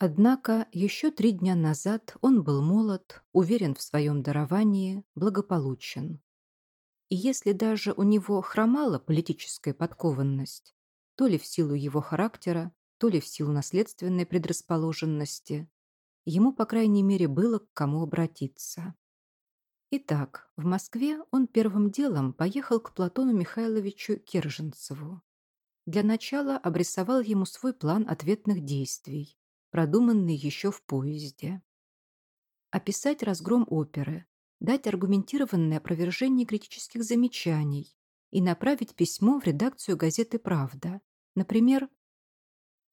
Однако еще три дня назад он был молод, уверен в своем даровании, благополучен. И если даже у него хромала политическая подкованность, то ли в силу его характера, то ли в силу наследственной предрасположенности, ему, по крайней мере, было к кому обратиться. Итак, в Москве он первым делом поехал к Платону Михайловичу Керженцеву. Для начала обрисовал ему свой план ответных действий продуманный еще в поезде. Описать разгром оперы, дать аргументированное опровержение критических замечаний и направить письмо в редакцию газеты «Правда». Например,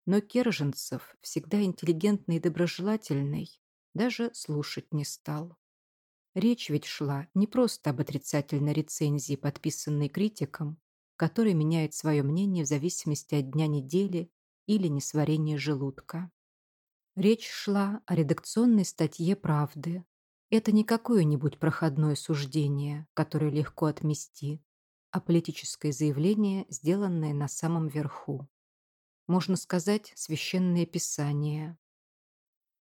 «Но Керженцев, всегда интеллигентный и доброжелательный, даже слушать не стал». Речь ведь шла не просто об отрицательной рецензии, подписанной критиком, который меняет свое мнение в зависимости от дня недели или несварения желудка. Речь шла о редакционной статье «Правды». Это не какое-нибудь проходное суждение, которое легко отмести, а политическое заявление, сделанное на самом верху. Можно сказать, священное писание.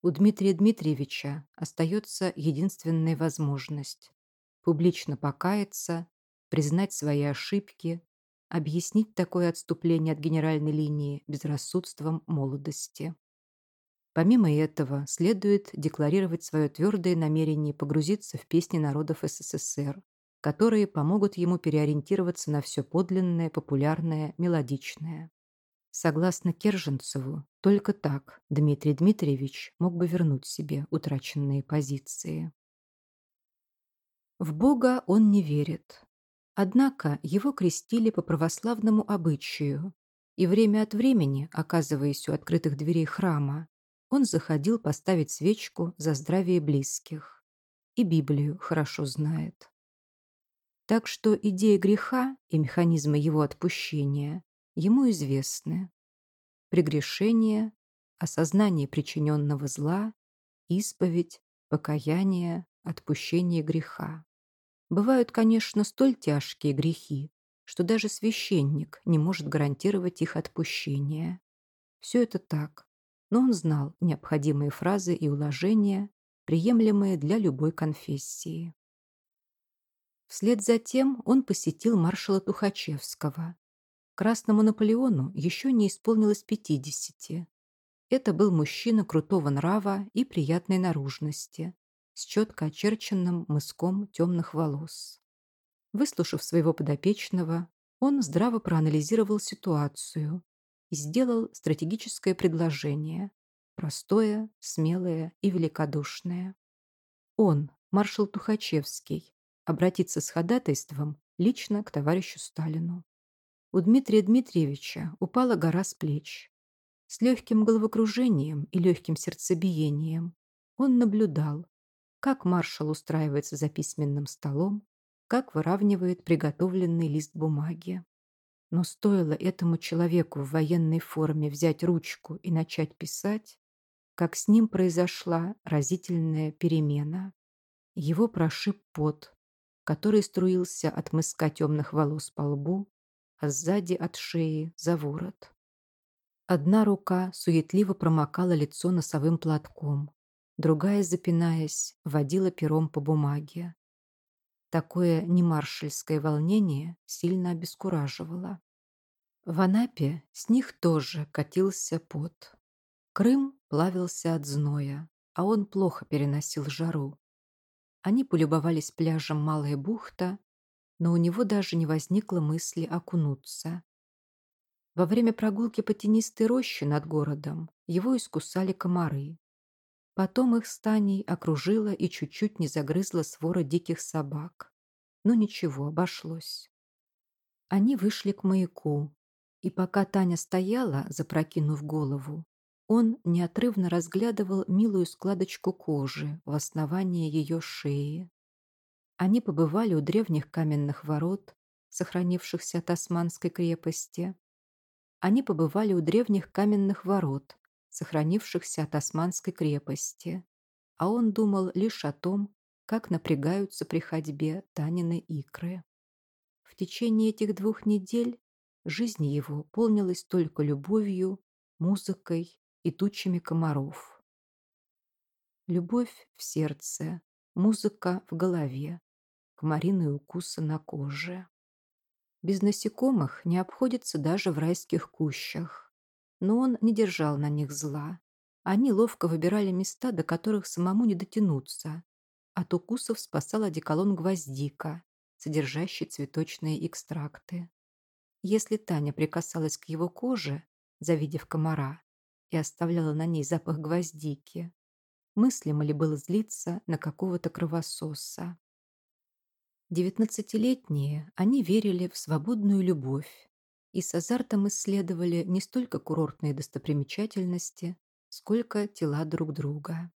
У Дмитрия Дмитриевича остается единственная возможность – публично покаяться, признать свои ошибки, объяснить такое отступление от генеральной линии безрассудством молодости. Помимо этого, следует декларировать свое твердое намерение погрузиться в песни народов СССР, которые помогут ему переориентироваться на все подлинное, популярное, мелодичное. Согласно Керженцеву, только так Дмитрий Дмитриевич мог бы вернуть себе утраченные позиции. В Бога он не верит. Однако его крестили по православному обычаю, и время от времени, оказываясь у открытых дверей храма, он заходил поставить свечку за здравие близких. И Библию хорошо знает. Так что идея греха и механизмы его отпущения ему известны. Прегрешение, осознание причиненного зла, исповедь, покаяние, отпущение греха. Бывают, конечно, столь тяжкие грехи, что даже священник не может гарантировать их отпущение. Все это так, но он знал необходимые фразы и уложения, приемлемые для любой конфессии. Вслед за тем он посетил маршала Тухачевского. Красному Наполеону еще не исполнилось 50. Это был мужчина крутого нрава и приятной наружности, с четко очерченным мыском темных волос. Выслушав своего подопечного, он здраво проанализировал ситуацию и сделал стратегическое предложение, простое, смелое и великодушное. Он, маршал Тухачевский, обратится с ходатайством лично к товарищу Сталину. У Дмитрия Дмитриевича упала гора с плеч. С легким головокружением и легким сердцебиением он наблюдал, как маршал устраивается за письменным столом, как выравнивает приготовленный лист бумаги. Но стоило этому человеку в военной форме взять ручку и начать писать, как с ним произошла разительная перемена. Его прошиб пот, который струился от мыска темных волос по лбу, а сзади от шеи за ворот. Одна рука суетливо промокала лицо носовым платком, другая, запинаясь, водила пером по бумаге. Такое немаршальское волнение сильно обескураживало. В Анапе с них тоже катился пот. Крым плавился от зноя, а он плохо переносил жару. Они полюбовались пляжем Малая бухта, но у него даже не возникло мысли окунуться. Во время прогулки по тенистой роще над городом его искусали комары. Потом их станей окружила и чуть-чуть не загрызла свора диких собак. Но ничего, обошлось. Они вышли к маяку, и пока Таня стояла, запрокинув голову, он неотрывно разглядывал милую складочку кожи в основании ее шеи. Они побывали у древних каменных ворот, сохранившихся от Османской крепости. Они побывали у древних каменных ворот, сохранившихся от Османской крепости. А он думал лишь о том, как напрягаются при ходьбе Танины икры. В течение этих двух недель Жизнь его полнилась только любовью, музыкой и тучами комаров. Любовь в сердце, музыка в голове, комариные укусы на коже. Без насекомых не обходится даже в райских кущах. Но он не держал на них зла. Они ловко выбирали места, до которых самому не дотянуться. От укусов спасал одеколон гвоздика, содержащий цветочные экстракты если Таня прикасалась к его коже, завидев комара, и оставляла на ней запах гвоздики. Мыслимо ли было злиться на какого-то кровососа? Девятнадцатилетние они верили в свободную любовь и с азартом исследовали не столько курортные достопримечательности, сколько тела друг друга.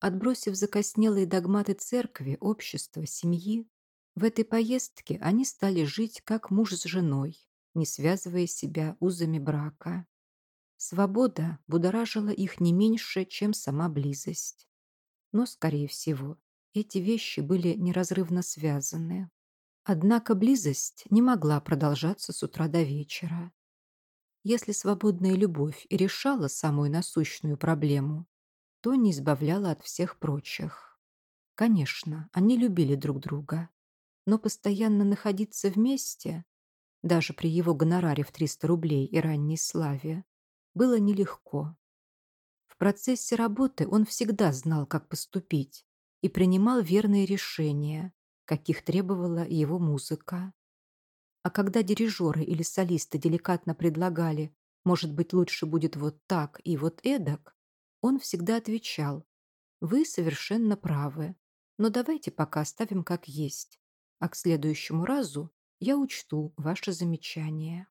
Отбросив закоснелые догматы церкви, общества, семьи, в этой поездке они стали жить как муж с женой, не связывая себя узами брака. Свобода будоражила их не меньше, чем сама близость. Но, скорее всего, эти вещи были неразрывно связаны. Однако близость не могла продолжаться с утра до вечера. Если свободная любовь и решала самую насущную проблему, то не избавляла от всех прочих. Конечно, они любили друг друга, но постоянно находиться вместе, даже при его гонораре в 300 рублей и ранней славе, было нелегко. В процессе работы он всегда знал, как поступить, и принимал верные решения, каких требовала его музыка. А когда дирижеры или солисты деликатно предлагали «может быть, лучше будет вот так и вот эдак», он всегда отвечал «вы совершенно правы, но давайте пока оставим как есть а к следующему разу я учту ваше замечание».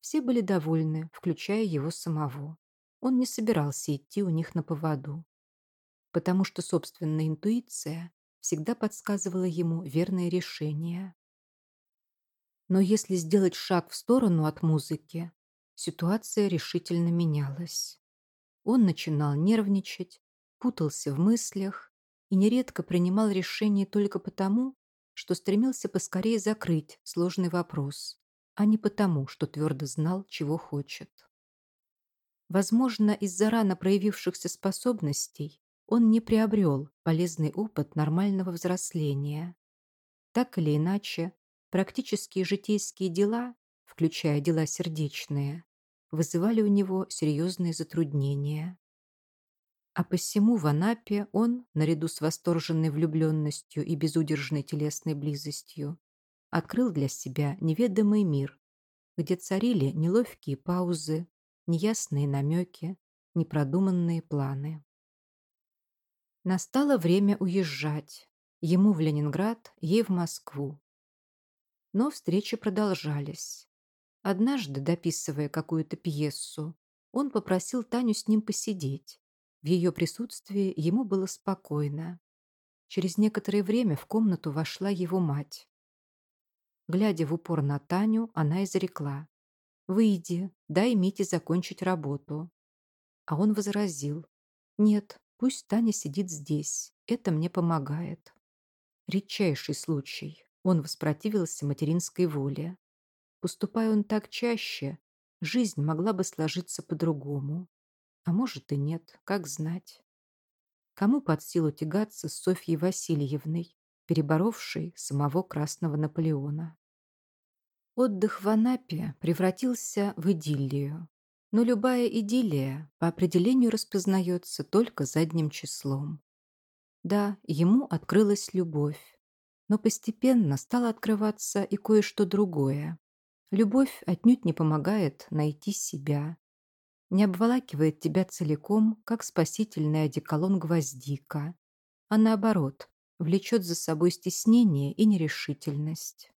Все были довольны, включая его самого. Он не собирался идти у них на поводу, потому что собственная интуиция всегда подсказывала ему верное решение. Но если сделать шаг в сторону от музыки, ситуация решительно менялась. Он начинал нервничать, путался в мыслях и нередко принимал решение только потому, что стремился поскорее закрыть сложный вопрос, а не потому, что твердо знал, чего хочет. Возможно, из-за рано проявившихся способностей он не приобрел полезный опыт нормального взросления. Так или иначе, практические житейские дела, включая дела сердечные, вызывали у него серьезные затруднения. А посему в Анапе он, наряду с восторженной влюбленностью и безудержной телесной близостью, открыл для себя неведомый мир, где царили неловкие паузы, неясные намеки, непродуманные планы. Настало время уезжать. Ему в Ленинград, ей в Москву. Но встречи продолжались. Однажды, дописывая какую-то пьесу, он попросил Таню с ним посидеть, в ее присутствии ему было спокойно. Через некоторое время в комнату вошла его мать. Глядя в упор на Таню, она изрекла. «Выйди, дай Мите закончить работу». А он возразил. «Нет, пусть Таня сидит здесь. Это мне помогает». Редчайший случай. Он воспротивился материнской воле. Уступая он так чаще, жизнь могла бы сложиться по-другому. А может и нет, как знать. Кому под силу тягаться с Софьей Васильевной, переборовшей самого красного Наполеона? Отдых в Анапе превратился в идиллию. Но любая идиллия по определению распознается только задним числом. Да, ему открылась любовь, но постепенно стало открываться и кое-что другое. Любовь отнюдь не помогает найти себя, не обволакивает тебя целиком, как спасительный одеколон гвоздика, а наоборот, влечет за собой стеснение и нерешительность.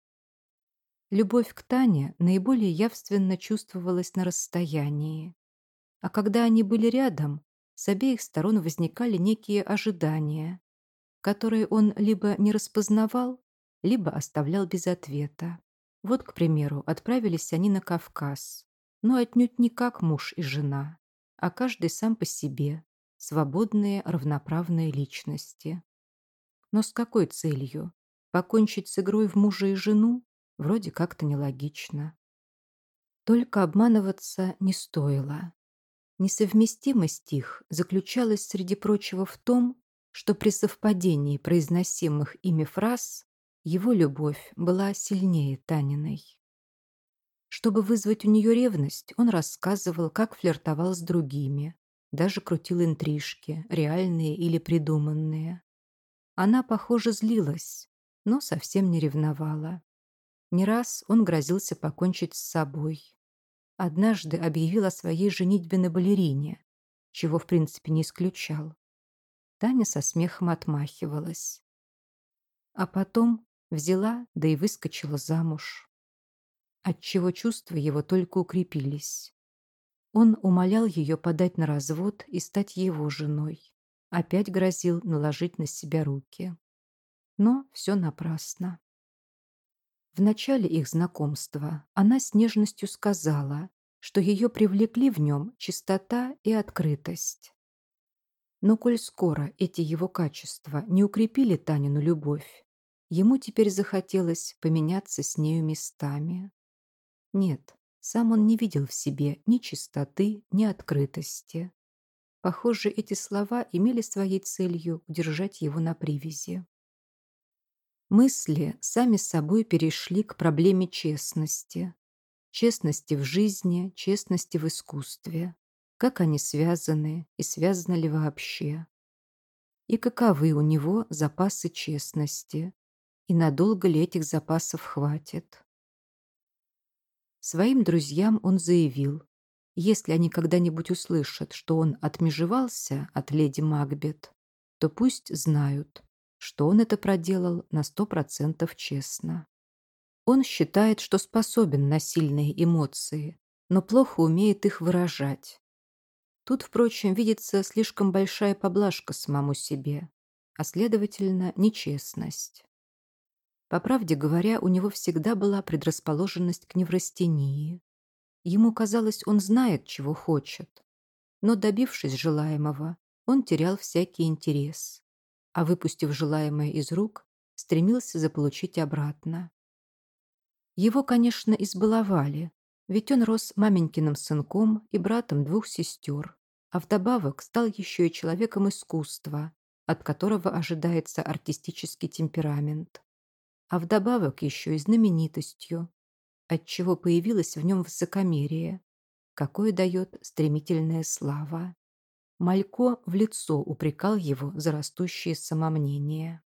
Любовь к Тане наиболее явственно чувствовалась на расстоянии. А когда они были рядом, с обеих сторон возникали некие ожидания, которые он либо не распознавал, либо оставлял без ответа. Вот, к примеру, отправились они на Кавказ но отнюдь не как муж и жена, а каждый сам по себе, свободные, равноправные личности. Но с какой целью? Покончить с игрой в мужа и жену? Вроде как-то нелогично. Только обманываться не стоило. Несовместимость их заключалась, среди прочего, в том, что при совпадении произносимых ими фраз его любовь была сильнее Таниной. Чтобы вызвать у нее ревность, он рассказывал, как флиртовал с другими, даже крутил интрижки, реальные или придуманные. Она, похоже, злилась, но совсем не ревновала. Не раз он грозился покончить с собой. Однажды объявил о своей женитьбе на балерине, чего в принципе не исключал. Таня со смехом отмахивалась. А потом взяла, да и выскочила замуж отчего чувства его только укрепились. Он умолял ее подать на развод и стать его женой. Опять грозил наложить на себя руки. Но все напрасно. В начале их знакомства она с нежностью сказала, что ее привлекли в нем чистота и открытость. Но коль скоро эти его качества не укрепили Танину любовь, ему теперь захотелось поменяться с нею местами. Нет, сам он не видел в себе ни чистоты, ни открытости. Похоже, эти слова имели своей целью удержать его на привязи. Мысли сами собой перешли к проблеме честности. Честности в жизни, честности в искусстве. Как они связаны и связаны ли вообще? И каковы у него запасы честности? И надолго ли этих запасов хватит? Своим друзьям он заявил, если они когда-нибудь услышат, что он отмежевался от леди Макбет, то пусть знают, что он это проделал на сто процентов честно. Он считает, что способен на сильные эмоции, но плохо умеет их выражать. Тут, впрочем, видится слишком большая поблажка самому себе, а следовательно, нечестность. По правде говоря, у него всегда была предрасположенность к неврастении. Ему казалось, он знает, чего хочет. Но, добившись желаемого, он терял всякий интерес, а, выпустив желаемое из рук, стремился заполучить обратно. Его, конечно, избаловали, ведь он рос маменькиным сынком и братом двух сестер, а вдобавок стал еще и человеком искусства, от которого ожидается артистический темперамент а вдобавок еще и знаменитостью, отчего появилась в нем высокомерие, какое дает стремительная слава. Малько в лицо упрекал его за растущее самомнение.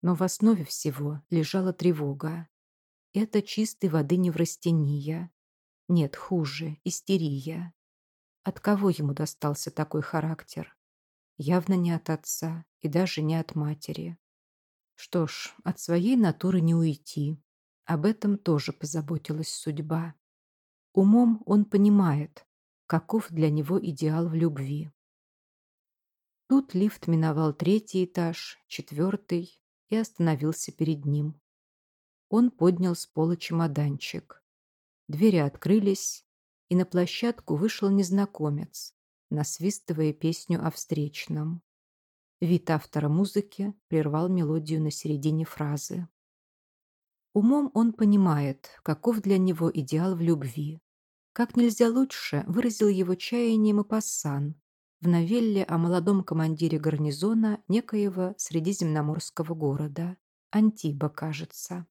Но в основе всего лежала тревога. Это чистой воды неврастения. Нет, хуже, истерия. От кого ему достался такой характер? Явно не от отца и даже не от матери. Что ж, от своей натуры не уйти. Об этом тоже позаботилась судьба. Умом он понимает, каков для него идеал в любви. Тут лифт миновал третий этаж, четвертый и остановился перед ним. Он поднял с пола чемоданчик. Двери открылись, и на площадку вышел незнакомец, насвистывая песню о встречном. Вид автора музыки прервал мелодию на середине фразы. Умом он понимает, каков для него идеал в любви. Как нельзя лучше выразил его чаянием и пассан в новелле о молодом командире гарнизона некоего средиземноморского города. Антиба, кажется.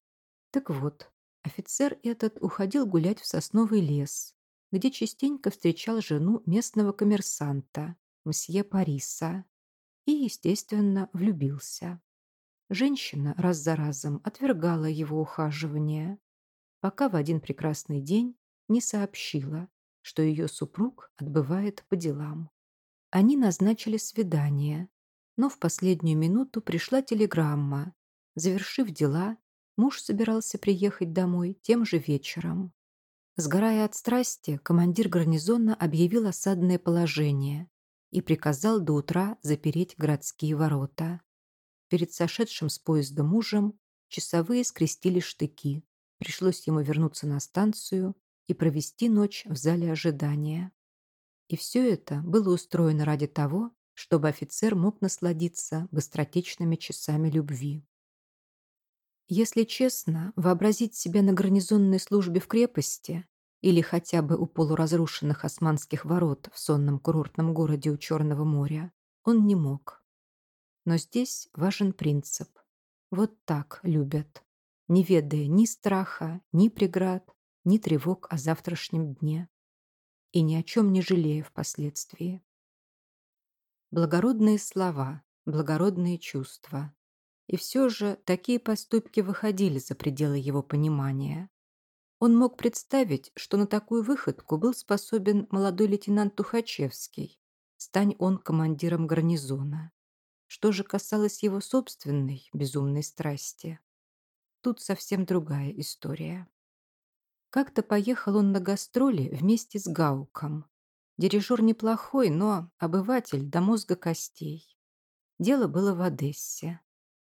Так вот, офицер этот уходил гулять в сосновый лес, где частенько встречал жену местного коммерсанта, мсье Париса, и, естественно, влюбился. Женщина раз за разом отвергала его ухаживание, пока в один прекрасный день не сообщила, что ее супруг отбывает по делам. Они назначили свидание, но в последнюю минуту пришла телеграмма. Завершив дела, муж собирался приехать домой тем же вечером. Сгорая от страсти, командир гарнизона объявил осадное положение и приказал до утра запереть городские ворота. Перед сошедшим с поезда мужем часовые скрестили штыки. Пришлось ему вернуться на станцию и провести ночь в зале ожидания. И все это было устроено ради того, чтобы офицер мог насладиться быстротечными часами любви. Если честно, вообразить себя на гарнизонной службе в крепости или хотя бы у полуразрушенных османских ворот в сонном курортном городе у Черного моря, он не мог. Но здесь важен принцип. Вот так любят, не ведая ни страха, ни преград, ни тревог о завтрашнем дне. И ни о чем не жалея впоследствии. Благородные слова, благородные чувства. И все же такие поступки выходили за пределы его понимания. Он мог представить, что на такую выходку был способен молодой лейтенант Тухачевский, стань он командиром гарнизона. Что же касалось его собственной безумной страсти? Тут совсем другая история. Как-то поехал он на гастроли вместе с Гауком. Дирижер неплохой, но обыватель до мозга костей. Дело было в Одессе.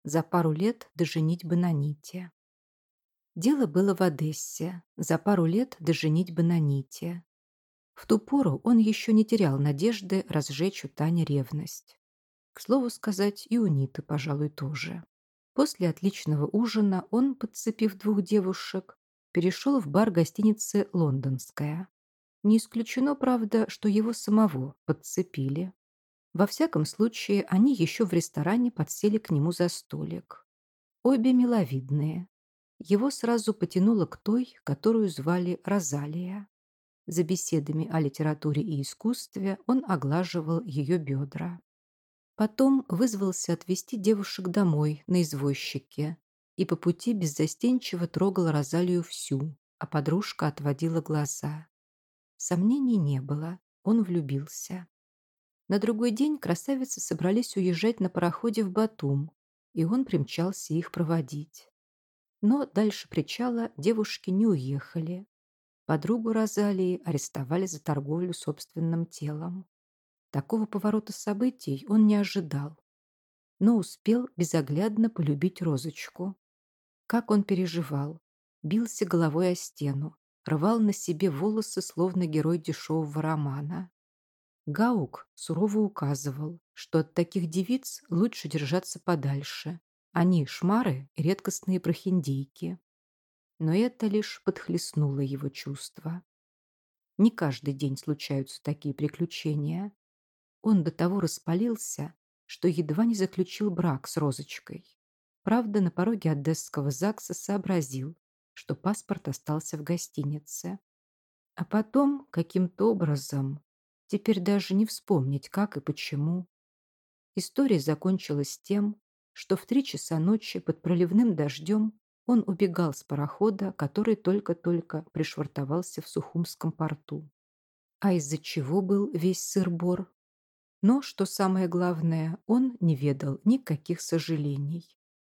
За пару лет доженить бы на нити. Дело было в Одессе, за пару лет до женитьбы на Ните. В ту пору он еще не терял надежды разжечь у Тани ревность. К слову сказать, и у Ниты, пожалуй, тоже. После отличного ужина он, подцепив двух девушек, перешел в бар гостиницы «Лондонская». Не исключено, правда, что его самого подцепили. Во всяком случае, они еще в ресторане подсели к нему за столик. Обе миловидные, его сразу потянуло к той, которую звали Розалия. За беседами о литературе и искусстве он оглаживал ее бедра. Потом вызвался отвезти девушек домой на извозчике и по пути беззастенчиво трогал Розалию всю, а подружка отводила глаза. Сомнений не было, он влюбился. На другой день красавицы собрались уезжать на пароходе в Батум, и он примчался их проводить но дальше причала девушки не уехали. Подругу Розалии арестовали за торговлю собственным телом. Такого поворота событий он не ожидал, но успел безоглядно полюбить Розочку. Как он переживал, бился головой о стену, рвал на себе волосы, словно герой дешевого романа. Гаук сурово указывал, что от таких девиц лучше держаться подальше, они, шмары, редкостные прохиндейки. Но это лишь подхлестнуло его чувства. Не каждый день случаются такие приключения. Он до того распалился, что едва не заключил брак с Розочкой. Правда, на пороге Одесского ЗАГСа сообразил, что паспорт остался в гостинице. А потом, каким-то образом, теперь даже не вспомнить, как и почему, история закончилась тем, что в три часа ночи под проливным дождем он убегал с парохода, который только-только пришвартовался в Сухумском порту. А из-за чего был весь сыр-бор? Но, что самое главное, он не ведал никаких сожалений,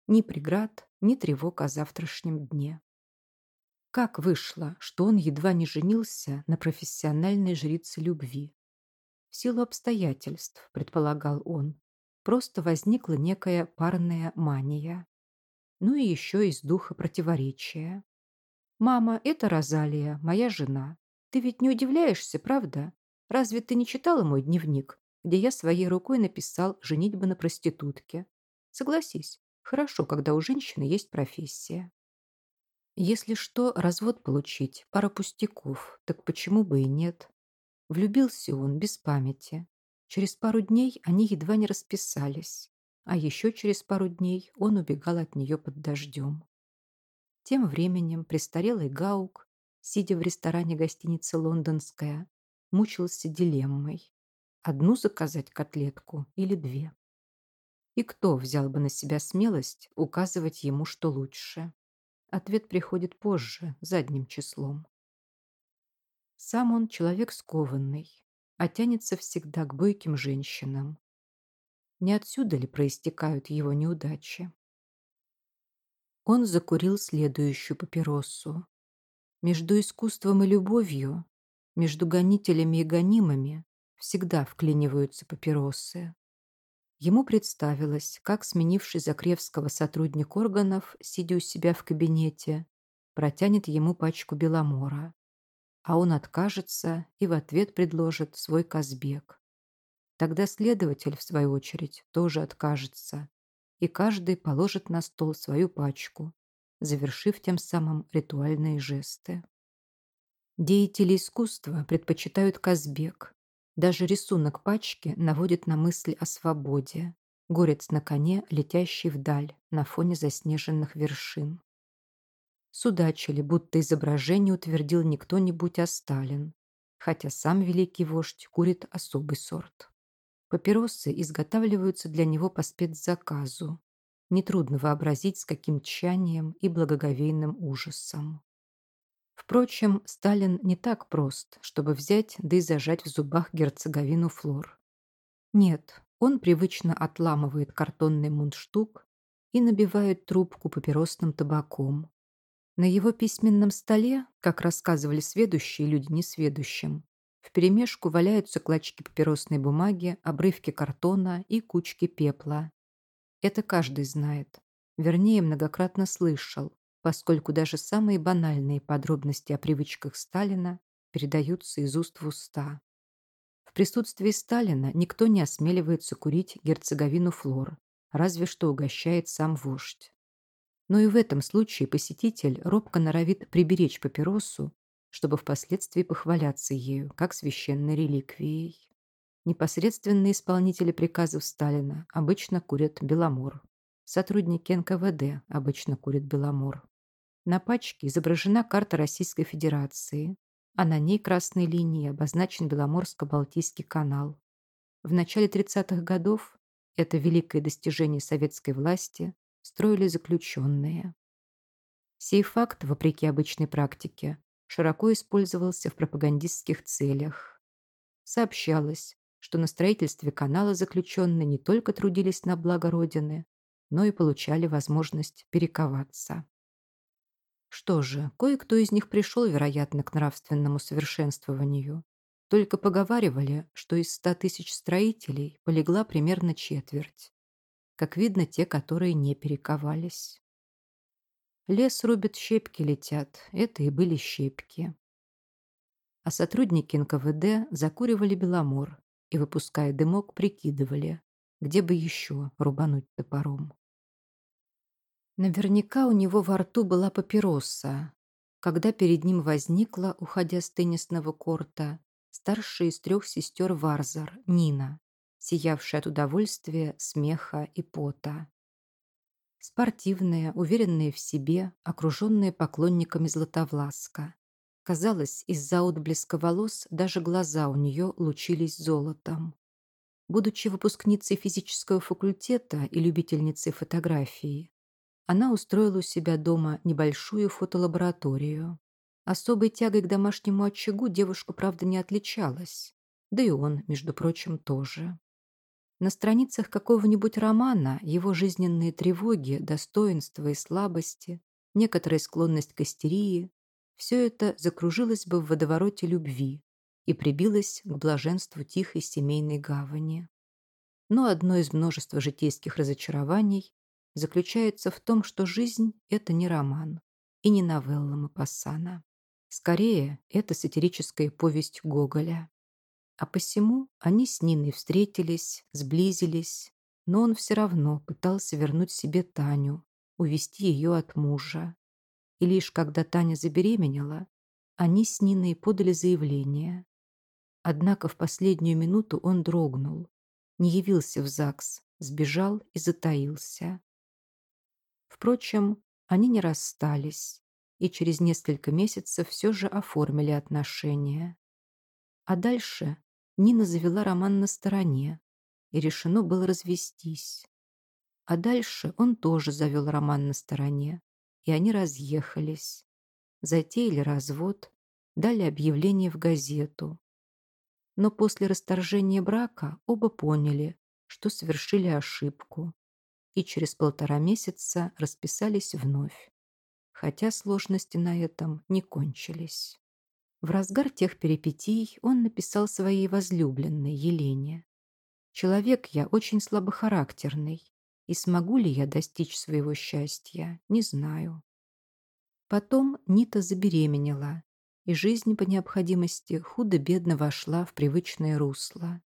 ни преград, ни тревог о завтрашнем дне. Как вышло, что он едва не женился на профессиональной жрице любви? В силу обстоятельств, предполагал он, просто возникла некая парная мания. Ну и еще из духа противоречия. «Мама, это Розалия, моя жена. Ты ведь не удивляешься, правда? Разве ты не читала мой дневник, где я своей рукой написал «женитьба на проститутке»? Согласись, хорошо, когда у женщины есть профессия». Если что, развод получить, пара пустяков, так почему бы и нет? Влюбился он без памяти, Через пару дней они едва не расписались, а еще через пару дней он убегал от нее под дождем. Тем временем престарелый Гаук, сидя в ресторане гостиницы «Лондонская», мучился дилеммой – одну заказать котлетку или две. И кто взял бы на себя смелость указывать ему, что лучше? Ответ приходит позже, задним числом. Сам он человек скованный, а тянется всегда к бойким женщинам. Не отсюда ли проистекают его неудачи? Он закурил следующую папиросу. Между искусством и любовью, между гонителями и гонимыми всегда вклиниваются папиросы. Ему представилось, как сменивший Закревского сотрудник органов, сидя у себя в кабинете, протянет ему пачку беломора а он откажется и в ответ предложит свой Казбек. Тогда следователь, в свою очередь, тоже откажется, и каждый положит на стол свою пачку, завершив тем самым ритуальные жесты. Деятели искусства предпочитают Казбек. Даже рисунок пачки наводит на мысль о свободе. Горец на коне, летящий вдаль, на фоне заснеженных вершин судачили, будто изображение утвердил не кто-нибудь, а Сталин, хотя сам великий вождь курит особый сорт. Папиросы изготавливаются для него по спецзаказу. Нетрудно вообразить, с каким тщанием и благоговейным ужасом. Впрочем, Сталин не так прост, чтобы взять да и зажать в зубах герцоговину флор. Нет, он привычно отламывает картонный мундштук и набивает трубку папиросным табаком, на его письменном столе, как рассказывали сведущие люди несведущим, вперемешку валяются клочки папиросной бумаги, обрывки картона и кучки пепла. Это каждый знает. Вернее, многократно слышал, поскольку даже самые банальные подробности о привычках Сталина передаются из уст в уста. В присутствии Сталина никто не осмеливается курить герцоговину флор, разве что угощает сам вождь. Но и в этом случае посетитель робко норовит приберечь папиросу, чтобы впоследствии похваляться ею, как священной реликвией. Непосредственные исполнители приказов Сталина обычно курят беломор. Сотрудники НКВД обычно курят беломор. На пачке изображена карта Российской Федерации, а на ней красной линией обозначен Беломорско-Балтийский канал. В начале 30-х годов это великое достижение советской власти строили заключенные. Сей факт, вопреки обычной практике, широко использовался в пропагандистских целях. Сообщалось, что на строительстве канала заключенные не только трудились на благо Родины, но и получали возможность перековаться. Что же, кое-кто из них пришел, вероятно, к нравственному совершенствованию. Только поговаривали, что из ста тысяч строителей полегла примерно четверть как видно те, которые не перековались. Лес рубит, щепки летят. Это и были щепки. А сотрудники НКВД закуривали беломор и, выпуская дымок, прикидывали, где бы еще рубануть топором. Наверняка у него во рту была папироса. Когда перед ним возникла, уходя с теннисного корта, старшая из трех сестер Варзар, Нина, сиявший от удовольствия, смеха и пота. Спортивная, уверенная в себе, окруженная поклонниками Златовласка. Казалось, из-за отблеска волос даже глаза у нее лучились золотом. Будучи выпускницей физического факультета и любительницей фотографии, она устроила у себя дома небольшую фотолабораторию. Особой тягой к домашнему очагу девушка, правда, не отличалась. Да и он, между прочим, тоже. На страницах какого-нибудь романа его жизненные тревоги, достоинства и слабости, некоторая склонность к истерии – все это закружилось бы в водовороте любви и прибилось к блаженству тихой семейной гавани. Но одно из множества житейских разочарований заключается в том, что жизнь – это не роман и не новелла Мапассана. Скорее, это сатирическая повесть Гоголя. А посему они с Ниной встретились, сблизились, но он все равно пытался вернуть себе Таню, увести ее от мужа. И лишь когда Таня забеременела, они с Ниной подали заявление. Однако в последнюю минуту он дрогнул, не явился в ЗАГС, сбежал и затаился. Впрочем, они не расстались и через несколько месяцев все же оформили отношения. А дальше Нина завела роман на стороне, и решено было развестись. А дальше он тоже завел роман на стороне, и они разъехались. Затеяли развод, дали объявление в газету. Но после расторжения брака оба поняли, что совершили ошибку, и через полтора месяца расписались вновь. Хотя сложности на этом не кончились. В разгар тех перипетий он написал своей возлюбленной Елене. «Человек я очень слабохарактерный, и смогу ли я достичь своего счастья, не знаю». Потом Нита забеременела, и жизнь по необходимости худо-бедно вошла в привычное русло.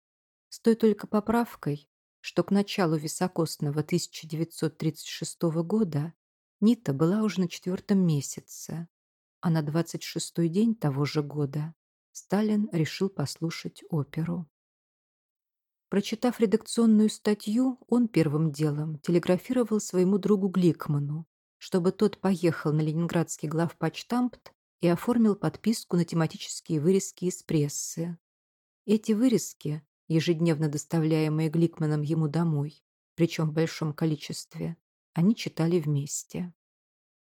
С той только поправкой, что к началу високосного 1936 года Нита была уже на четвертом месяце, а на 26-й день того же года Сталин решил послушать оперу. Прочитав редакционную статью, он первым делом телеграфировал своему другу Гликману, чтобы тот поехал на ленинградский главпочтампт и оформил подписку на тематические вырезки из прессы. Эти вырезки, ежедневно доставляемые Гликманом ему домой, причем в большом количестве, они читали вместе.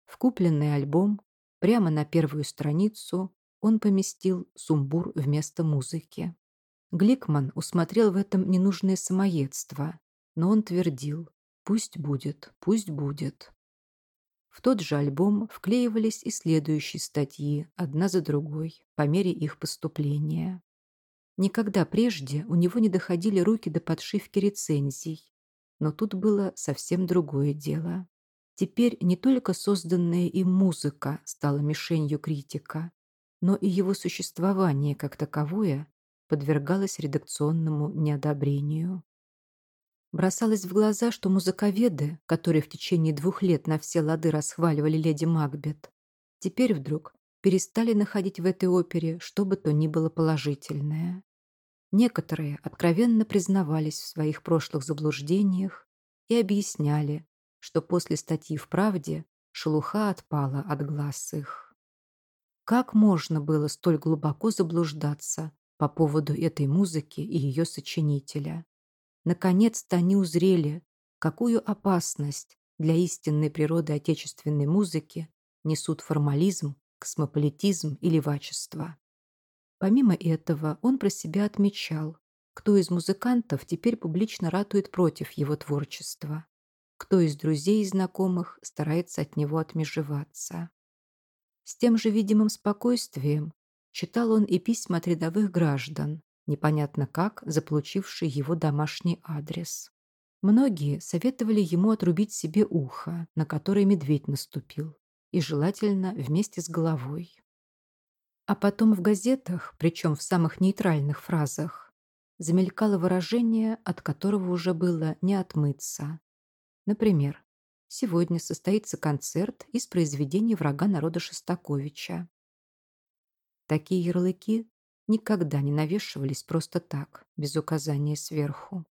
В купленный альбом Прямо на первую страницу он поместил сумбур вместо музыки. Гликман усмотрел в этом ненужное самоедство, но он твердил «пусть будет, пусть будет». В тот же альбом вклеивались и следующие статьи, одна за другой, по мере их поступления. Никогда прежде у него не доходили руки до подшивки рецензий, но тут было совсем другое дело. Теперь не только созданная им музыка стала мишенью критика, но и его существование как таковое подвергалось редакционному неодобрению. Бросалось в глаза, что музыковеды, которые в течение двух лет на все лады расхваливали леди Макбет, теперь вдруг перестали находить в этой опере что бы то ни было положительное. Некоторые откровенно признавались в своих прошлых заблуждениях и объясняли, что после статьи в «Правде» шелуха отпала от глаз их. Как можно было столь глубоко заблуждаться по поводу этой музыки и ее сочинителя? Наконец-то они узрели, какую опасность для истинной природы отечественной музыки несут формализм, космополитизм и левачество. Помимо этого, он про себя отмечал, кто из музыкантов теперь публично ратует против его творчества кто из друзей и знакомых старается от него отмежеваться. С тем же видимым спокойствием читал он и письма от рядовых граждан, непонятно как заполучивший его домашний адрес. Многие советовали ему отрубить себе ухо, на которое медведь наступил, и желательно вместе с головой. А потом в газетах, причем в самых нейтральных фразах, замелькало выражение, от которого уже было не отмыться, Например, сегодня состоится концерт из произведений врага народа Шостаковича. Такие ярлыки никогда не навешивались просто так, без указания сверху.